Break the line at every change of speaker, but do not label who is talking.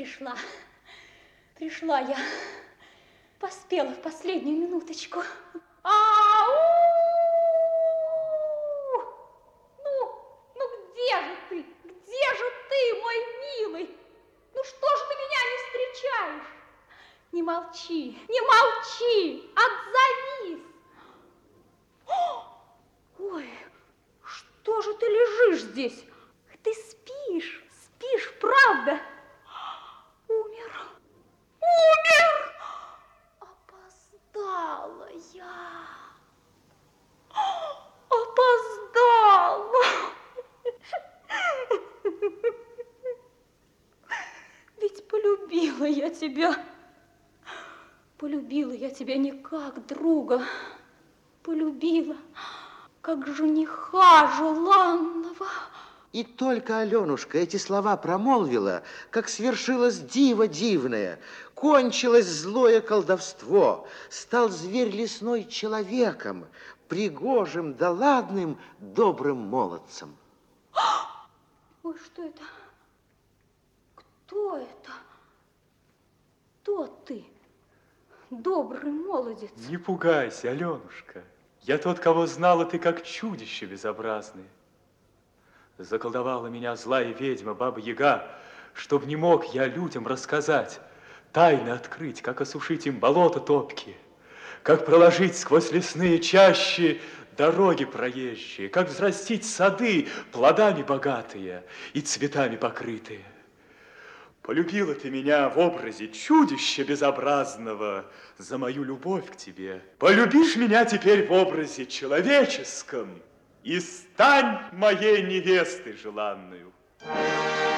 Пришла. Пришла я. Поспела в последнюю минуточку. Ау! Ну, ну где же ты? Где же ты, мой милый? Ну что ж ты меня не встречаешь? Не молчи, не молчи, отзовись. Ой, что же ты лежишь здесь? Полюбила я тебя. Полюбила я тебя не как друга. Полюбила как жениха желанного.
И только Аленушка эти слова промолвила, как свершилось диво дивное, кончилось злое колдовство, стал зверь лесной человеком, пригожим да ладным добрым молодцем.
Ой, что это? Кто это? Кто ты, добрый молодец?
Не пугайся, Аленушка. Я тот, кого знала ты как чудище безобразное. Заколдовала меня злая ведьма, баба Яга, чтоб не мог я людям рассказать, тайны открыть, как осушить им болото топкие, как проложить сквозь лесные чащи дороги проезжие, как взрастить сады плодами богатые и цветами покрытые. Полюбила ты меня в образе чудища безобразного за мою любовь к тебе. Полюбишь меня теперь в образе человеческом и стань моей невестой желанную. Thank you.